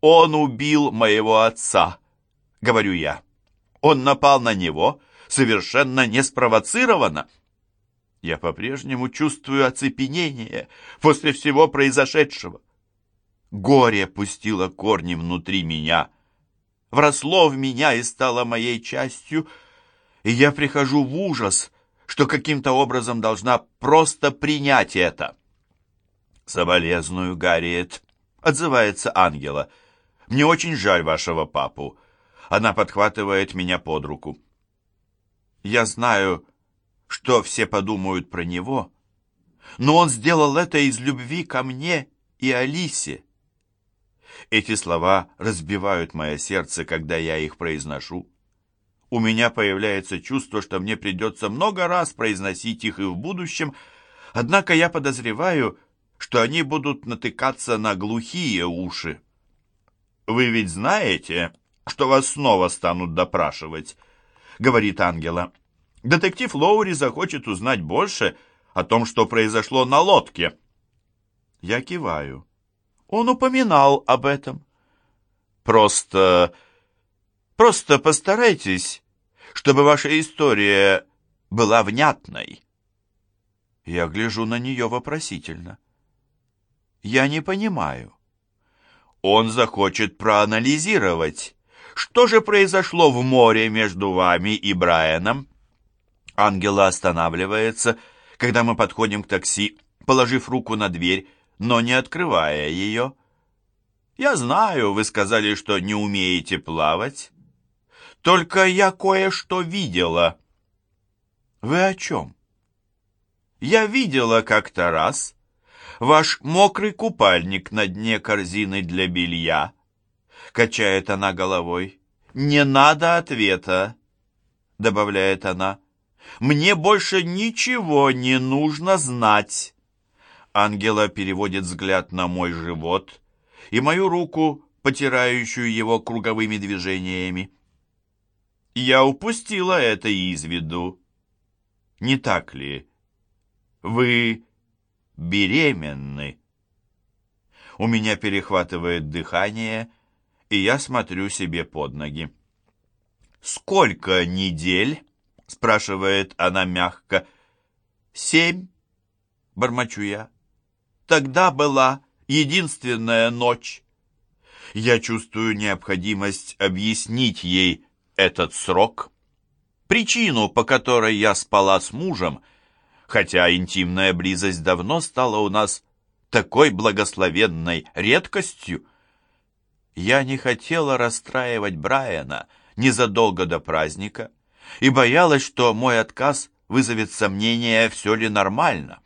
Он убил моего отца, говорю я. Он напал на него совершенно неспровоцированно. Я по-прежнему чувствую оцепенение после всего произошедшего. Горе пустило корни внутри меня, вросло в меня и стало моей частью, и я прихожу в ужас, что каким-то образом должна просто принять это. «Соболезную, Гарриет», — отзывается Ангела. «Мне очень жаль вашего папу». Она подхватывает меня под руку. Я знаю, что все подумают про него, но он сделал это из любви ко мне и Алисе. Эти слова разбивают мое сердце, когда я их произношу. У меня появляется чувство, что мне придется много раз произносить их и в будущем, однако я подозреваю, что они будут натыкаться на глухие уши. «Вы ведь знаете, что вас снова станут допрашивать?» — говорит Ангела. «Детектив Лоури захочет узнать больше о том, что произошло на лодке». Я киваю. Он упоминал об этом. «Просто... просто постарайтесь, чтобы ваша история была внятной». Я гляжу на нее вопросительно. Я не понимаю. Он захочет проанализировать, что же произошло в море между вами и Брайаном. Ангела останавливается, когда мы подходим к такси, положив руку на дверь, но не открывая ее. «Я знаю, вы сказали, что не умеете плавать. Только я кое-что видела». «Вы о чем?» «Я видела как-то раз ваш мокрый купальник на дне корзины для белья», — качает она головой. «Не надо ответа», — добавляет она. «Мне больше ничего не нужно знать». Ангела переводит взгляд на мой живот и мою руку, потирающую его круговыми движениями. Я упустила это из виду. Не так ли? Вы беременны. У меня перехватывает дыхание, и я смотрю себе под ноги. «Сколько недель?» — спрашивает она мягко. «Семь», — бормочу я. «Тогда была единственная ночь». Я чувствую необходимость объяснить ей этот срок, причину, по которой я спала с мужем, хотя интимная близость давно стала у нас такой благословенной редкостью. Я не хотела расстраивать Брайана незадолго до праздника и боялась, что мой отказ вызовет сомнение, все ли нормально.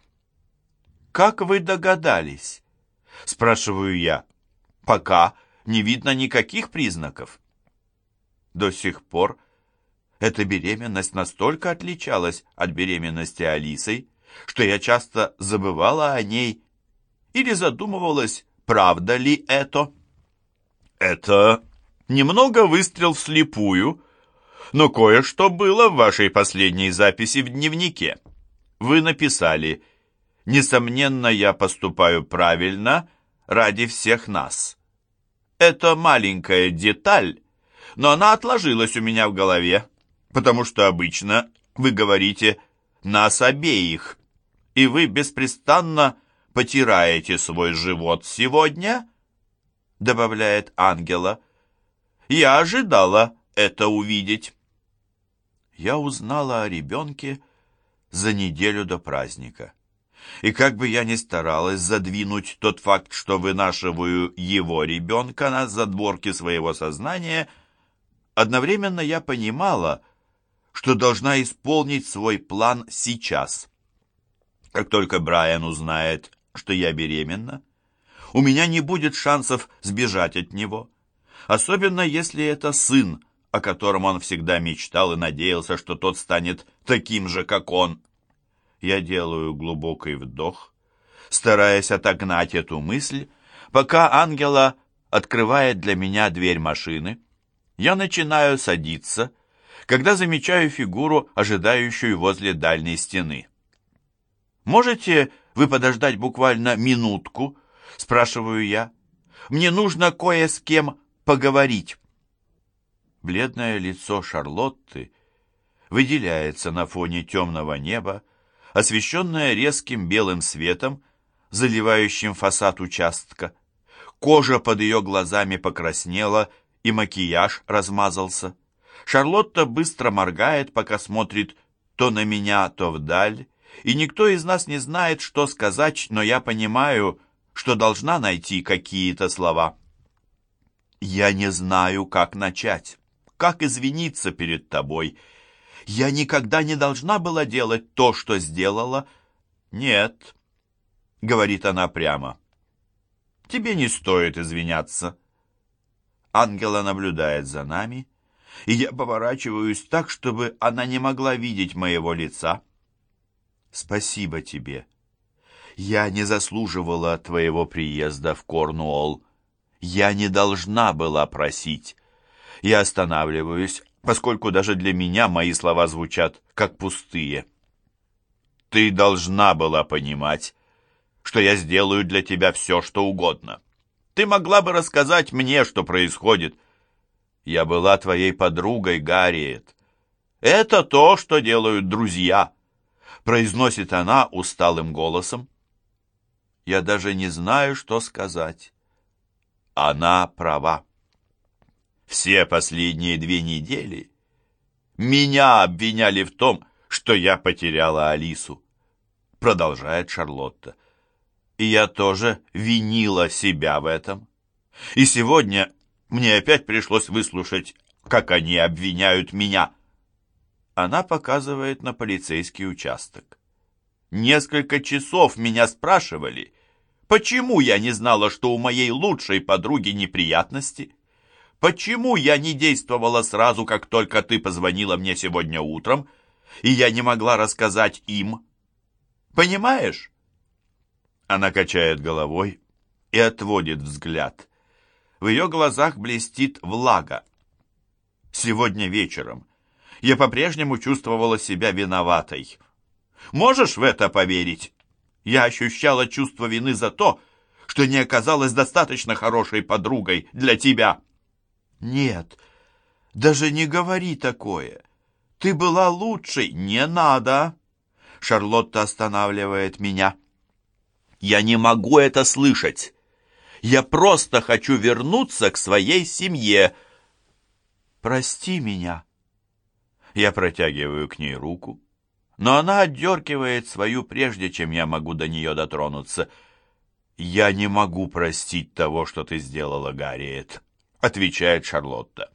«Как вы догадались?» — спрашиваю я. «Пока не видно никаких признаков». До сих пор эта беременность настолько отличалась от беременности Алисой, что я часто забывала о ней или задумывалась, правда ли это. Это немного выстрел вслепую, но кое-что было в вашей последней записи в дневнике. Вы написали «Несомненно, я поступаю правильно ради всех нас». Это маленькая деталь, но она отложилась у меня в голове потому что обычно вы говорите «нас обеих», и вы беспрестанно потираете свой живот сегодня?» добавляет Ангела. «Я ожидала это увидеть». Я узнала о ребенке за неделю до праздника. И как бы я ни старалась задвинуть тот факт, что вынашиваю его ребенка на задворке своего сознания, одновременно я понимала, что должна исполнить свой план сейчас. Как только Брайан узнает, что я беременна, у меня не будет шансов сбежать от него, особенно если это сын, о котором он всегда мечтал и надеялся, что тот станет таким же, как он. Я делаю глубокий вдох, стараясь отогнать эту мысль, пока Ангела открывает для меня дверь машины. Я начинаю садиться, когда замечаю фигуру, ожидающую возле дальней стены. «Можете вы подождать буквально минутку?» – спрашиваю я. Мне нужно кое с кем поговорить». Бледное лицо Шарлотты выделяется на фоне темного неба, освещенное резким белым светом, заливающим фасад участка. Кожа под ее глазами покраснела, и макияж размазался. Шарлотта быстро моргает, пока смотрит то на меня, то вдаль, и никто из нас не знает, что сказать, но я понимаю, что должна найти какие-то слова. Я не знаю, как начать, как извиниться перед тобой. Я никогда не должна была делать то, что сделала. Нет, — говорит она прямо, — тебе не стоит извиняться. Ангела наблюдает за нами, и я поворачиваюсь так, чтобы она не могла видеть моего лица. Спасибо тебе. Я не заслуживала твоего приезда в Корнуолл. Я не должна была просить. Я останавливаюсь, поскольку даже для меня мои слова звучат как пустые. Ты должна была понимать, что я сделаю для тебя все, что угодно. Ты могла бы рассказать мне, что происходит. Я была твоей подругой, Гарриет. Это то, что делают друзья, произносит она усталым голосом. Я даже не знаю, что сказать. Она права. Все последние две недели меня обвиняли в том, что я потеряла Алису. Продолжает Шарлотта. И я тоже винила себя в этом. И сегодня мне опять пришлось выслушать, как они обвиняют меня. Она показывает на полицейский участок. Несколько часов меня спрашивали, почему я не знала, что у моей лучшей подруги неприятности. Почему я не действовала сразу, как только ты позвонила мне сегодня утром, и я не могла рассказать им? Понимаешь? Она качает головой и отводит взгляд. В ее глазах блестит влага. Сегодня вечером я по-прежнему чувствовала себя виноватой. Можешь в это поверить? Я ощущала чувство вины за то, что не оказалась достаточно хорошей подругой для тебя. Нет, даже не говори такое. Ты была лучшей. Не надо. Шарлотта останавливает меня. Я не могу это слышать. Я просто хочу вернуться к своей семье. Прости меня. Я протягиваю к ней руку но она отдеркивает свою, прежде чем я могу до нее дотронуться. «Я не могу простить того, что ты сделала, Гарриет», — отвечает Шарлотта.